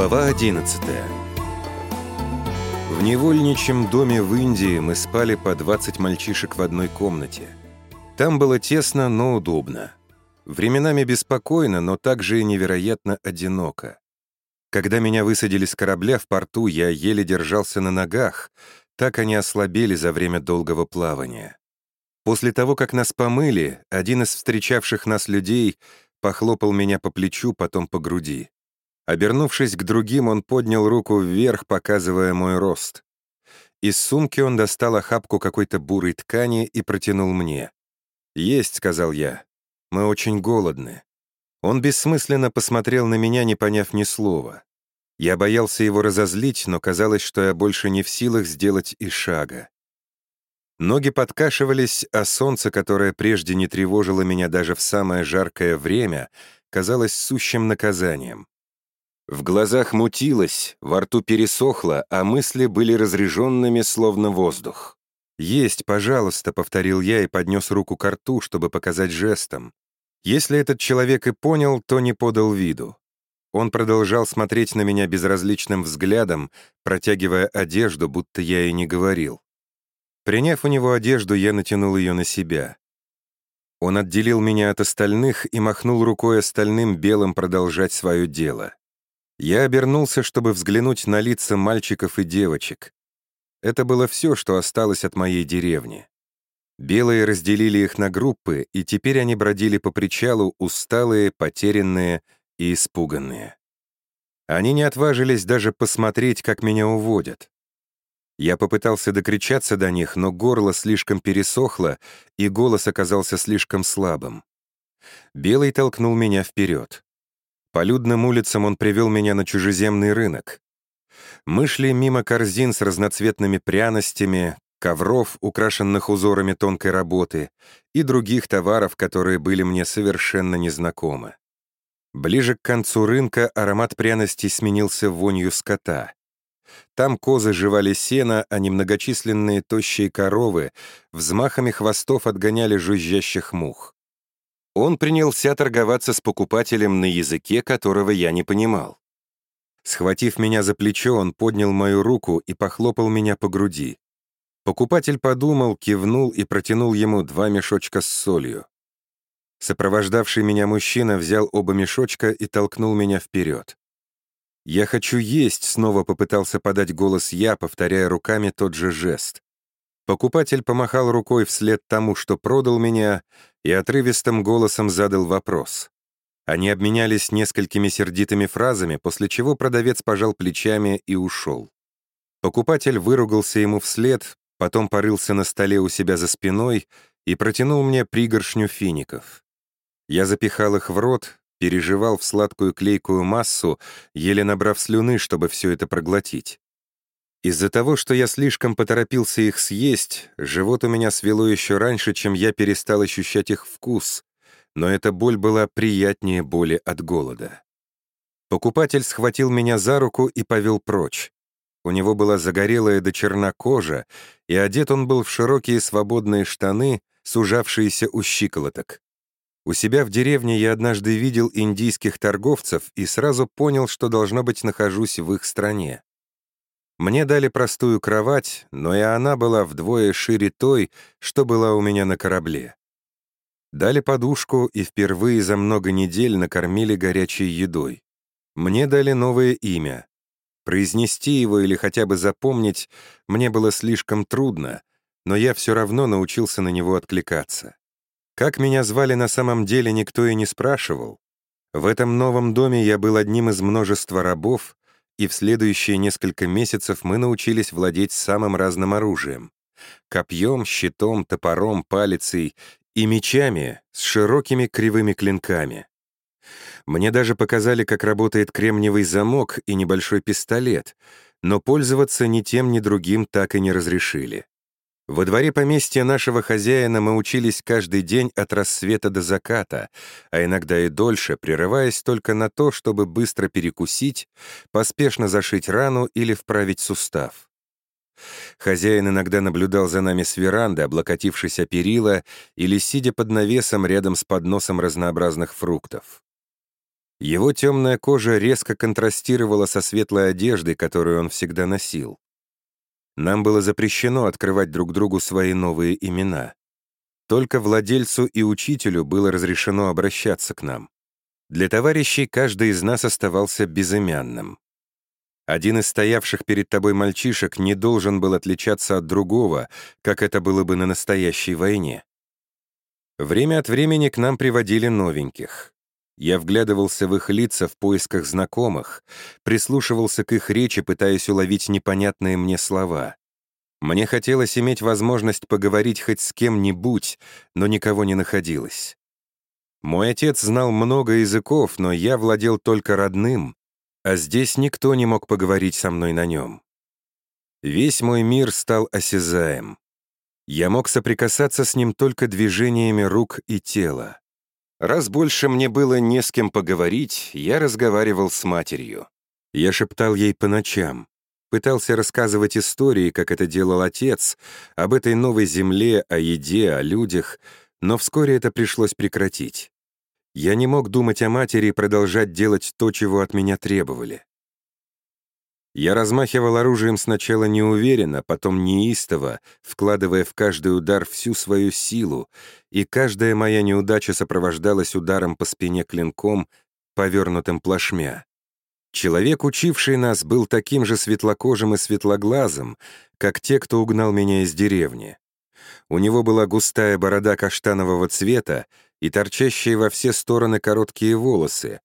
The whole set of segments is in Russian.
Глава 11 В невольничьем доме в Индии мы спали по 20 мальчишек в одной комнате. Там было тесно, но удобно. Временами беспокойно, но также и невероятно одиноко. Когда меня высадили с корабля в порту, я еле держался на ногах, так они ослабели за время долгого плавания. После того, как нас помыли, один из встречавших нас людей похлопал меня по плечу, потом по груди. Обернувшись к другим, он поднял руку вверх, показывая мой рост. Из сумки он достал охапку какой-то бурой ткани и протянул мне. «Есть», — сказал я. «Мы очень голодны». Он бессмысленно посмотрел на меня, не поняв ни слова. Я боялся его разозлить, но казалось, что я больше не в силах сделать и шага. Ноги подкашивались, а солнце, которое прежде не тревожило меня даже в самое жаркое время, казалось сущим наказанием. В глазах мутилось, во рту пересохло, а мысли были разреженными, словно воздух. «Есть, пожалуйста», — повторил я и поднес руку к рту, чтобы показать жестом. Если этот человек и понял, то не подал виду. Он продолжал смотреть на меня безразличным взглядом, протягивая одежду, будто я и не говорил. Приняв у него одежду, я натянул ее на себя. Он отделил меня от остальных и махнул рукой остальным белым продолжать свое дело. Я обернулся, чтобы взглянуть на лица мальчиков и девочек. Это было все, что осталось от моей деревни. Белые разделили их на группы, и теперь они бродили по причалу, усталые, потерянные и испуганные. Они не отважились даже посмотреть, как меня уводят. Я попытался докричаться до них, но горло слишком пересохло, и голос оказался слишком слабым. Белый толкнул меня вперед. По людным улицам он привел меня на чужеземный рынок. Мы шли мимо корзин с разноцветными пряностями, ковров, украшенных узорами тонкой работы, и других товаров, которые были мне совершенно незнакомы. Ближе к концу рынка аромат пряностей сменился вонью скота. Там козы жевали сено, а немногочисленные тощие коровы взмахами хвостов отгоняли жужжащих мух. Он принялся торговаться с покупателем на языке, которого я не понимал. Схватив меня за плечо, он поднял мою руку и похлопал меня по груди. Покупатель подумал, кивнул и протянул ему два мешочка с солью. Сопровождавший меня мужчина взял оба мешочка и толкнул меня вперед. «Я хочу есть», — снова попытался подать голос я, повторяя руками тот же жест. Покупатель помахал рукой вслед тому, что продал меня, и отрывистым голосом задал вопрос. Они обменялись несколькими сердитыми фразами, после чего продавец пожал плечами и ушел. Покупатель выругался ему вслед, потом порылся на столе у себя за спиной и протянул мне пригоршню фиников. Я запихал их в рот, переживал в сладкую клейкую массу, еле набрав слюны, чтобы все это проглотить. Из-за того, что я слишком поторопился их съесть, живот у меня свело еще раньше, чем я перестал ощущать их вкус, но эта боль была приятнее боли от голода. Покупатель схватил меня за руку и повел прочь. У него была загорелая до черна кожа, и одет он был в широкие свободные штаны, сужавшиеся у щиколоток. У себя в деревне я однажды видел индийских торговцев и сразу понял, что, должно быть, нахожусь в их стране. Мне дали простую кровать, но и она была вдвое шире той, что была у меня на корабле. Дали подушку и впервые за много недель накормили горячей едой. Мне дали новое имя. Произнести его или хотя бы запомнить мне было слишком трудно, но я все равно научился на него откликаться. Как меня звали на самом деле, никто и не спрашивал. В этом новом доме я был одним из множества рабов, и в следующие несколько месяцев мы научились владеть самым разным оружием — копьем, щитом, топором, палицей и мечами с широкими кривыми клинками. Мне даже показали, как работает кремниевый замок и небольшой пистолет, но пользоваться ни тем, ни другим так и не разрешили. Во дворе поместья нашего хозяина мы учились каждый день от рассвета до заката, а иногда и дольше, прерываясь только на то, чтобы быстро перекусить, поспешно зашить рану или вправить сустав. Хозяин иногда наблюдал за нами с веранды, облокотившись о перила или сидя под навесом рядом с подносом разнообразных фруктов. Его темная кожа резко контрастировала со светлой одеждой, которую он всегда носил. Нам было запрещено открывать друг другу свои новые имена. Только владельцу и учителю было разрешено обращаться к нам. Для товарищей каждый из нас оставался безымянным. Один из стоявших перед тобой мальчишек не должен был отличаться от другого, как это было бы на настоящей войне. Время от времени к нам приводили новеньких. Я вглядывался в их лица в поисках знакомых, прислушивался к их речи, пытаясь уловить непонятные мне слова. Мне хотелось иметь возможность поговорить хоть с кем-нибудь, но никого не находилось. Мой отец знал много языков, но я владел только родным, а здесь никто не мог поговорить со мной на нем. Весь мой мир стал осязаем. Я мог соприкасаться с ним только движениями рук и тела. Раз больше мне было не с кем поговорить, я разговаривал с матерью. Я шептал ей по ночам, пытался рассказывать истории, как это делал отец, об этой новой земле, о еде, о людях, но вскоре это пришлось прекратить. Я не мог думать о матери и продолжать делать то, чего от меня требовали. Я размахивал оружием сначала неуверенно, потом неистово, вкладывая в каждый удар всю свою силу, и каждая моя неудача сопровождалась ударом по спине клинком, повернутым плашмя. Человек, учивший нас, был таким же светлокожим и светлоглазым, как те, кто угнал меня из деревни. У него была густая борода каштанового цвета и торчащие во все стороны короткие волосы,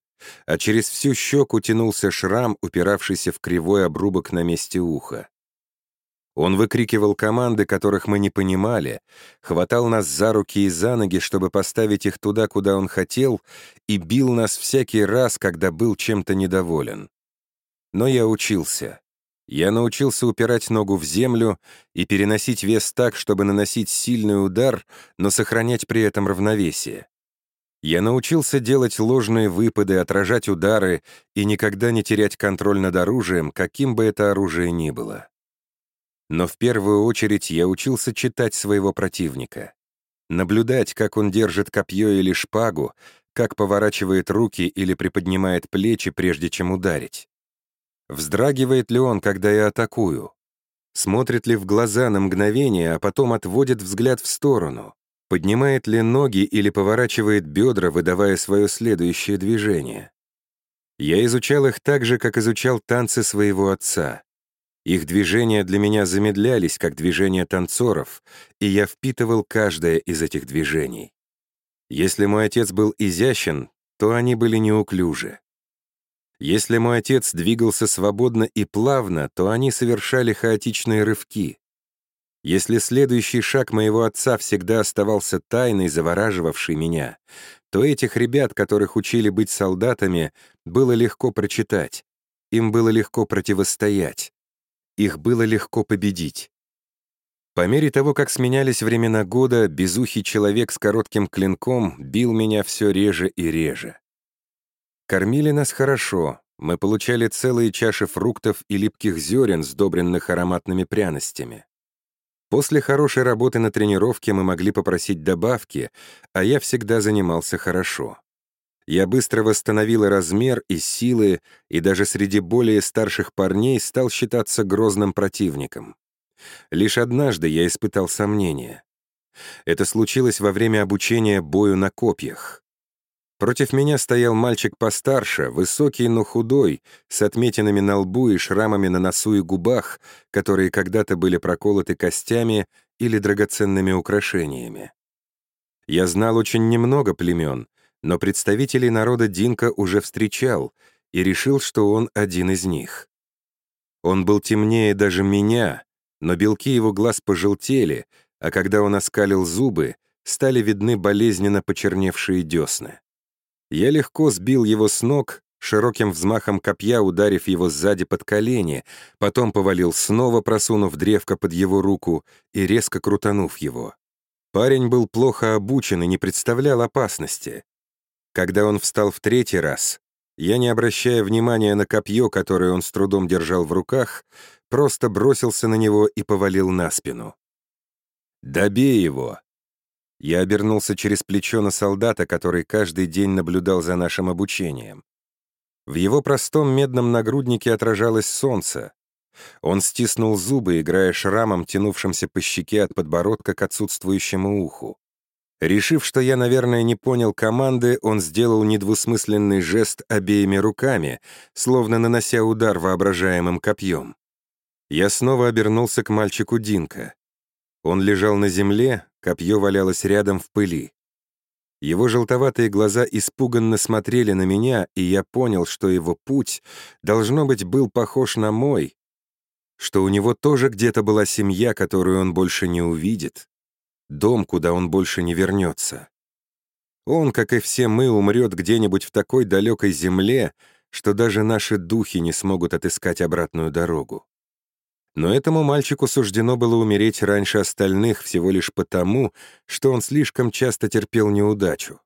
а через всю щеку тянулся шрам, упиравшийся в кривой обрубок на месте уха. Он выкрикивал команды, которых мы не понимали, хватал нас за руки и за ноги, чтобы поставить их туда, куда он хотел, и бил нас всякий раз, когда был чем-то недоволен. Но я учился. Я научился упирать ногу в землю и переносить вес так, чтобы наносить сильный удар, но сохранять при этом равновесие. Я научился делать ложные выпады, отражать удары и никогда не терять контроль над оружием, каким бы это оружие ни было. Но в первую очередь я учился читать своего противника. Наблюдать, как он держит копье или шпагу, как поворачивает руки или приподнимает плечи, прежде чем ударить. Вздрагивает ли он, когда я атакую? Смотрит ли в глаза на мгновение, а потом отводит взгляд в сторону? Поднимает ли ноги или поворачивает бедра, выдавая свое следующее движение? Я изучал их так же, как изучал танцы своего отца. Их движения для меня замедлялись, как движения танцоров, и я впитывал каждое из этих движений. Если мой отец был изящен, то они были неуклюжи. Если мой отец двигался свободно и плавно, то они совершали хаотичные рывки. Если следующий шаг моего отца всегда оставался тайной, завораживавшей меня, то этих ребят, которых учили быть солдатами, было легко прочитать. Им было легко противостоять. Их было легко победить. По мере того, как сменялись времена года, безухий человек с коротким клинком бил меня все реже и реже. Кормили нас хорошо, мы получали целые чаши фруктов и липких зерен, сдобренных ароматными пряностями. После хорошей работы на тренировке мы могли попросить добавки, а я всегда занимался хорошо. Я быстро восстановил размер и силы, и даже среди более старших парней стал считаться грозным противником. Лишь однажды я испытал сомнения. Это случилось во время обучения бою на копьях. Против меня стоял мальчик постарше, высокий, но худой, с отметинами на лбу и шрамами на носу и губах, которые когда-то были проколоты костями или драгоценными украшениями. Я знал очень немного племен, но представителей народа Динка уже встречал и решил, что он один из них. Он был темнее даже меня, но белки его глаз пожелтели, а когда он оскалил зубы, стали видны болезненно почерневшие десны. Я легко сбил его с ног, широким взмахом копья ударив его сзади под колени, потом повалил снова, просунув древко под его руку и резко крутанув его. Парень был плохо обучен и не представлял опасности. Когда он встал в третий раз, я, не обращая внимания на копье, которое он с трудом держал в руках, просто бросился на него и повалил на спину. «Добей его!» Я обернулся через плечо на солдата, который каждый день наблюдал за нашим обучением. В его простом медном нагруднике отражалось солнце. Он стиснул зубы, играя шрамом, тянувшимся по щеке от подбородка к отсутствующему уху. Решив, что я, наверное, не понял команды, он сделал недвусмысленный жест обеими руками, словно нанося удар воображаемым копьем. Я снова обернулся к мальчику Динка. Он лежал на земле, копье валялось рядом в пыли. Его желтоватые глаза испуганно смотрели на меня, и я понял, что его путь, должно быть, был похож на мой, что у него тоже где-то была семья, которую он больше не увидит, дом, куда он больше не вернется. Он, как и все мы, умрет где-нибудь в такой далекой земле, что даже наши духи не смогут отыскать обратную дорогу. Но этому мальчику суждено было умереть раньше остальных всего лишь потому, что он слишком часто терпел неудачу.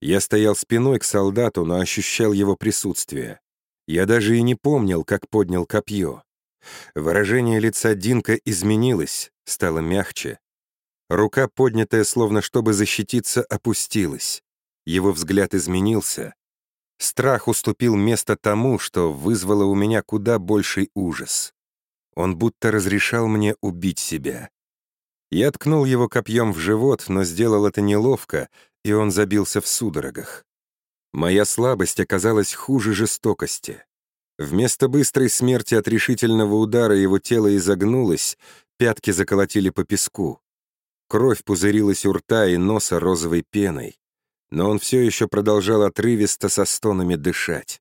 Я стоял спиной к солдату, но ощущал его присутствие. Я даже и не помнил, как поднял копье. Выражение лица Динка изменилось, стало мягче. Рука, поднятая словно чтобы защититься, опустилась. Его взгляд изменился. Страх уступил место тому, что вызвало у меня куда больший ужас. Он будто разрешал мне убить себя. Я ткнул его копьем в живот, но сделал это неловко, и он забился в судорогах. Моя слабость оказалась хуже жестокости. Вместо быстрой смерти от решительного удара его тело изогнулось, пятки заколотили по песку. Кровь пузырилась у рта и носа розовой пеной. Но он все еще продолжал отрывисто со стонами дышать.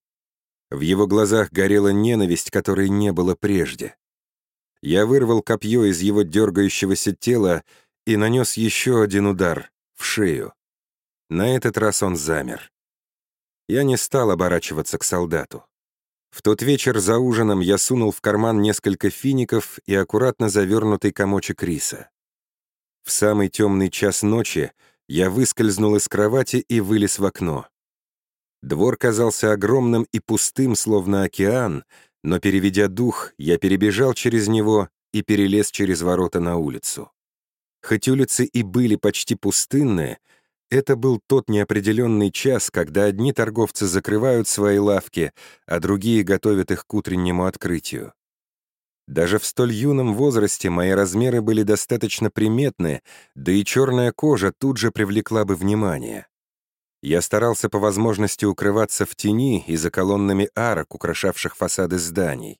В его глазах горела ненависть, которой не было прежде. Я вырвал копье из его дергающегося тела и нанес еще один удар в шею. На этот раз он замер. Я не стал оборачиваться к солдату. В тот вечер за ужином я сунул в карман несколько фиников и аккуратно завернутый комочек риса. В самый темный час ночи я выскользнул из кровати и вылез в окно. Двор казался огромным и пустым, словно океан, но, переведя дух, я перебежал через него и перелез через ворота на улицу. Хоть улицы и были почти пустынные, это был тот неопределенный час, когда одни торговцы закрывают свои лавки, а другие готовят их к утреннему открытию. Даже в столь юном возрасте мои размеры были достаточно приметны, да и черная кожа тут же привлекла бы внимание. Я старался по возможности укрываться в тени и за колоннами арок, украшавших фасады зданий.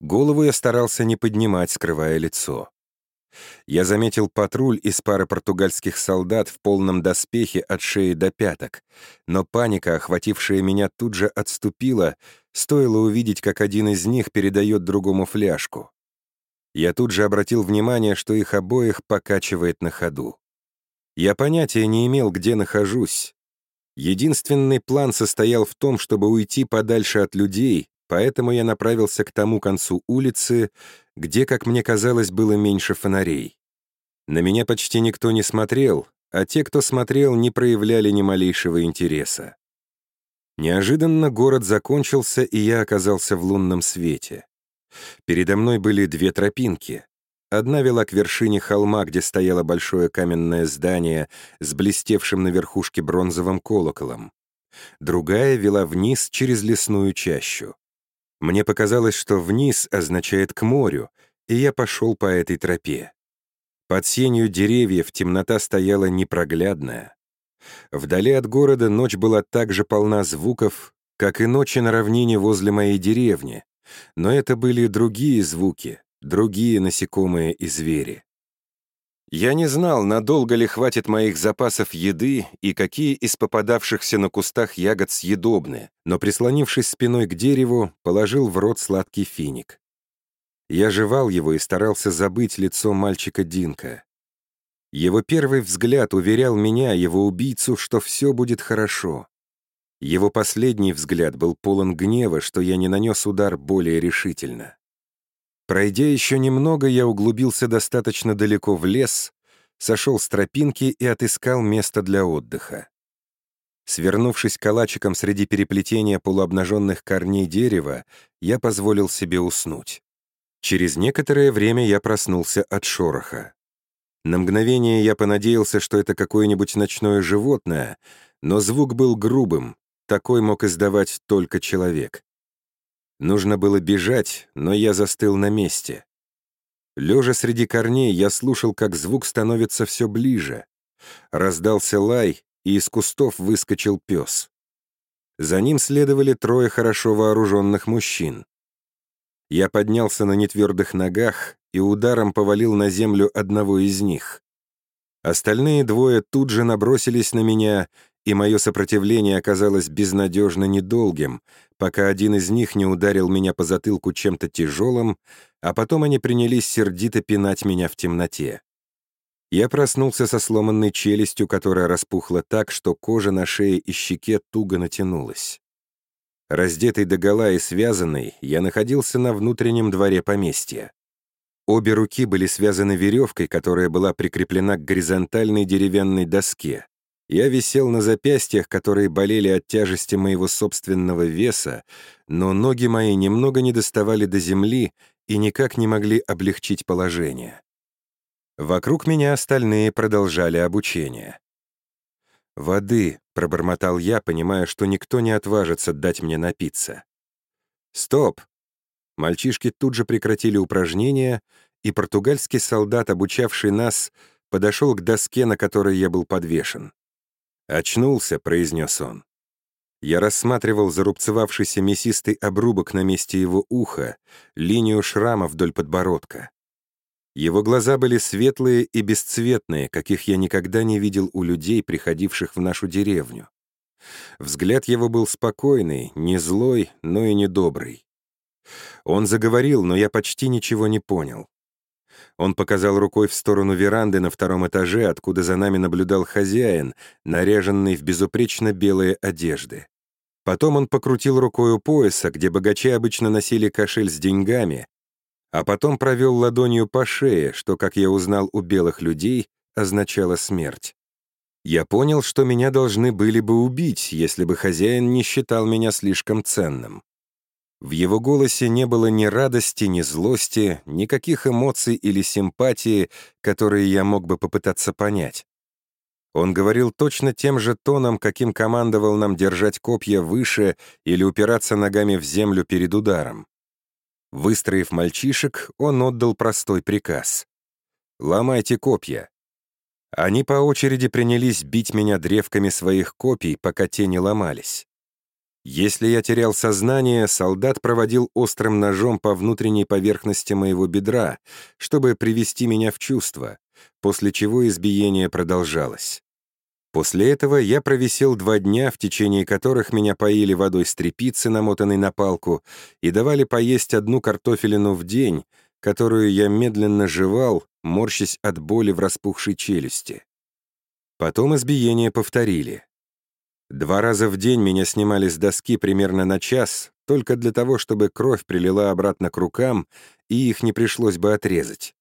Голову я старался не поднимать, скрывая лицо. Я заметил патруль из пары португальских солдат в полном доспехе от шеи до пяток, но паника, охватившая меня, тут же отступила, стоило увидеть, как один из них передает другому фляжку. Я тут же обратил внимание, что их обоих покачивает на ходу. Я понятия не имел, где нахожусь, Единственный план состоял в том, чтобы уйти подальше от людей, поэтому я направился к тому концу улицы, где, как мне казалось, было меньше фонарей. На меня почти никто не смотрел, а те, кто смотрел, не проявляли ни малейшего интереса. Неожиданно город закончился, и я оказался в лунном свете. Передо мной были две тропинки. Одна вела к вершине холма, где стояло большое каменное здание с блестевшим на верхушке бронзовым колоколом. Другая вела вниз через лесную чащу. Мне показалось, что «вниз» означает «к морю», и я пошел по этой тропе. Под сенью деревьев темнота стояла непроглядная. Вдали от города ночь была так же полна звуков, как и ночи на равнине возле моей деревни, но это были другие звуки, другие насекомые и звери. Я не знал, надолго ли хватит моих запасов еды и какие из попадавшихся на кустах ягод съедобны, но, прислонившись спиной к дереву, положил в рот сладкий финик. Я жевал его и старался забыть лицо мальчика Динка. Его первый взгляд уверял меня, его убийцу, что все будет хорошо. Его последний взгляд был полон гнева, что я не нанес удар более решительно. Пройдя еще немного, я углубился достаточно далеко в лес, сошел с тропинки и отыскал место для отдыха. Свернувшись калачиком среди переплетения полуобнаженных корней дерева, я позволил себе уснуть. Через некоторое время я проснулся от шороха. На мгновение я понадеялся, что это какое-нибудь ночное животное, но звук был грубым, такой мог издавать только человек. Нужно было бежать, но я застыл на месте. Лежа среди корней, я слушал, как звук становится все ближе. Раздался лай, и из кустов выскочил пес. За ним следовали трое хорошо вооруженных мужчин. Я поднялся на нетвердых ногах и ударом повалил на землю одного из них. Остальные двое тут же набросились на меня, и мое сопротивление оказалось безнадежно недолгим, пока один из них не ударил меня по затылку чем-то тяжелым, а потом они принялись сердито пинать меня в темноте. Я проснулся со сломанной челюстью, которая распухла так, что кожа на шее и щеке туго натянулась. Раздетый догола и связанный, я находился на внутреннем дворе поместья. Обе руки были связаны веревкой, которая была прикреплена к горизонтальной деревянной доске. Я висел на запястьях, которые болели от тяжести моего собственного веса, но ноги мои немного не доставали до земли и никак не могли облегчить положение. Вокруг меня остальные продолжали обучение. «Воды», — пробормотал я, понимая, что никто не отважится дать мне напиться. «Стоп!» Мальчишки тут же прекратили упражнения, и португальский солдат, обучавший нас, подошел к доске, на которой я был подвешен. «Очнулся», — произнес он. Я рассматривал зарубцевавшийся мясистый обрубок на месте его уха, линию шрама вдоль подбородка. Его глаза были светлые и бесцветные, каких я никогда не видел у людей, приходивших в нашу деревню. Взгляд его был спокойный, не злой, но и не добрый. Он заговорил, но я почти ничего не понял. Он показал рукой в сторону веранды на втором этаже, откуда за нами наблюдал хозяин, наряженный в безупречно белые одежды. Потом он покрутил рукой у пояса, где богачи обычно носили кошель с деньгами, а потом провел ладонью по шее, что, как я узнал у белых людей, означало смерть. Я понял, что меня должны были бы убить, если бы хозяин не считал меня слишком ценным. В его голосе не было ни радости, ни злости, никаких эмоций или симпатии, которые я мог бы попытаться понять. Он говорил точно тем же тоном, каким командовал нам держать копья выше или упираться ногами в землю перед ударом. Выстроив мальчишек, он отдал простой приказ. «Ломайте копья». Они по очереди принялись бить меня древками своих копий, пока те не ломались. Если я терял сознание, солдат проводил острым ножом по внутренней поверхности моего бедра, чтобы привести меня в чувство, после чего избиение продолжалось. После этого я провисел два дня, в течение которых меня поили водой с тряпицы, намотанной на палку, и давали поесть одну картофелину в день, которую я медленно жевал, морщась от боли в распухшей челюсти. Потом избиение повторили. Два раза в день меня снимали с доски примерно на час, только для того, чтобы кровь прилила обратно к рукам, и их не пришлось бы отрезать.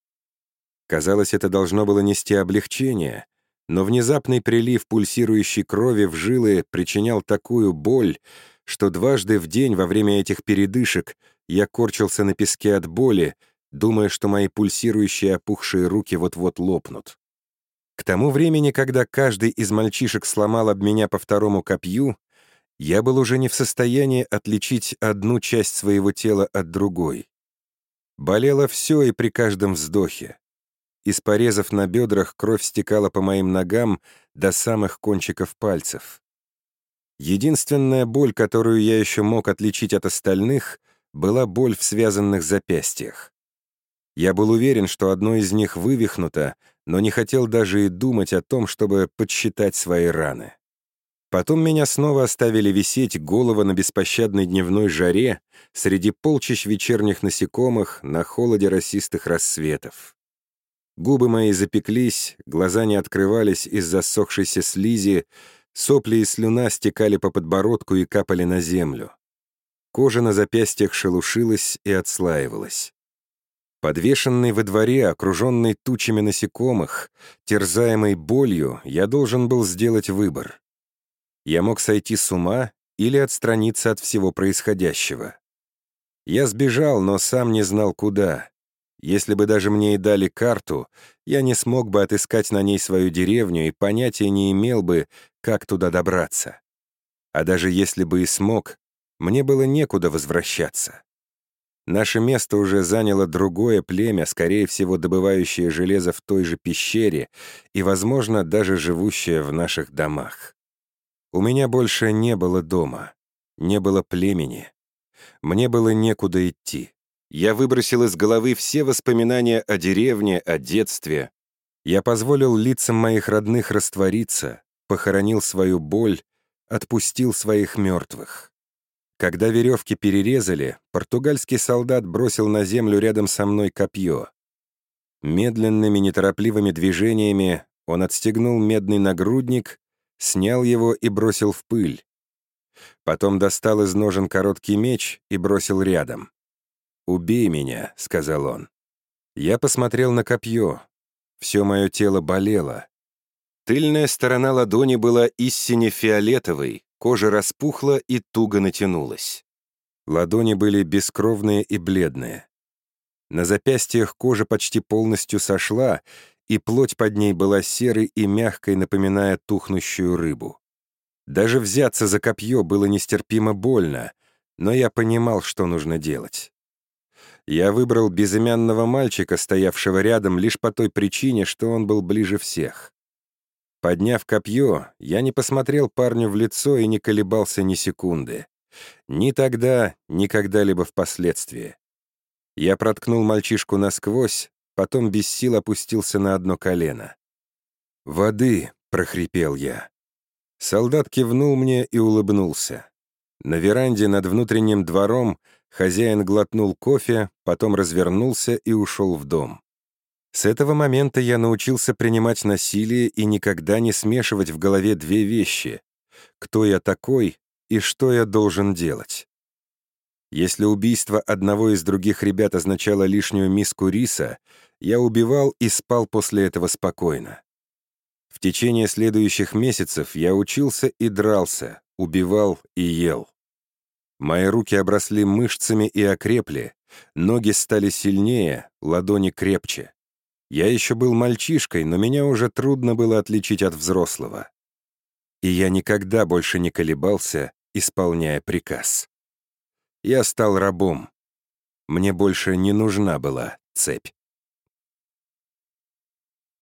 Казалось, это должно было нести облегчение, но внезапный прилив пульсирующей крови в жилы причинял такую боль, что дважды в день во время этих передышек я корчился на песке от боли, думая, что мои пульсирующие опухшие руки вот-вот лопнут. К тому времени, когда каждый из мальчишек сломал об меня по второму копью, я был уже не в состоянии отличить одну часть своего тела от другой. Болело все и при каждом вздохе. Из порезов на бедрах кровь стекала по моим ногам до самых кончиков пальцев. Единственная боль, которую я еще мог отличить от остальных, была боль в связанных запястьях. Я был уверен, что одно из них вывихнуто, но не хотел даже и думать о том, чтобы подсчитать свои раны. Потом меня снова оставили висеть голова на беспощадной дневной жаре среди полчищ вечерних насекомых на холоде расистых рассветов. Губы мои запеклись, глаза не открывались из-за сохшейся слизи, сопли и слюна стекали по подбородку и капали на землю. Кожа на запястьях шелушилась и отслаивалась. Подвешенный во дворе, окруженный тучами насекомых, терзаемый болью, я должен был сделать выбор. Я мог сойти с ума или отстраниться от всего происходящего. Я сбежал, но сам не знал, куда. Если бы даже мне и дали карту, я не смог бы отыскать на ней свою деревню и понятия не имел бы, как туда добраться. А даже если бы и смог, мне было некуда возвращаться. Наше место уже заняло другое племя, скорее всего, добывающее железо в той же пещере и, возможно, даже живущее в наших домах. У меня больше не было дома, не было племени. Мне было некуда идти. Я выбросил из головы все воспоминания о деревне, о детстве. Я позволил лицам моих родных раствориться, похоронил свою боль, отпустил своих мертвых. Когда веревки перерезали, португальский солдат бросил на землю рядом со мной копье. Медленными, неторопливыми движениями он отстегнул медный нагрудник, снял его и бросил в пыль. Потом достал из ножен короткий меч и бросил рядом. «Убей меня», — сказал он. Я посмотрел на копье. Все мое тело болело. Тыльная сторона ладони была истине фиолетовой, кожа распухла и туго натянулась. Ладони были бескровные и бледные. На запястьях кожа почти полностью сошла, и плоть под ней была серой и мягкой, напоминая тухнущую рыбу. Даже взяться за копье было нестерпимо больно, но я понимал, что нужно делать. Я выбрал безымянного мальчика, стоявшего рядом, лишь по той причине, что он был ближе всех. Подняв копье, я не посмотрел парню в лицо и не колебался ни секунды. Ни тогда, ни когда-либо впоследствии. Я проткнул мальчишку насквозь, потом без сил опустился на одно колено. «Воды!» — прохрипел я. Солдат кивнул мне и улыбнулся. На веранде над внутренним двором хозяин глотнул кофе, потом развернулся и ушел в дом. С этого момента я научился принимать насилие и никогда не смешивать в голове две вещи — кто я такой и что я должен делать. Если убийство одного из других ребят означало лишнюю миску риса, я убивал и спал после этого спокойно. В течение следующих месяцев я учился и дрался, убивал и ел. Мои руки обросли мышцами и окрепли, ноги стали сильнее, ладони крепче. Я еще был мальчишкой, но меня уже трудно было отличить от взрослого. И я никогда больше не колебался, исполняя приказ. Я стал рабом. Мне больше не нужна была цепь.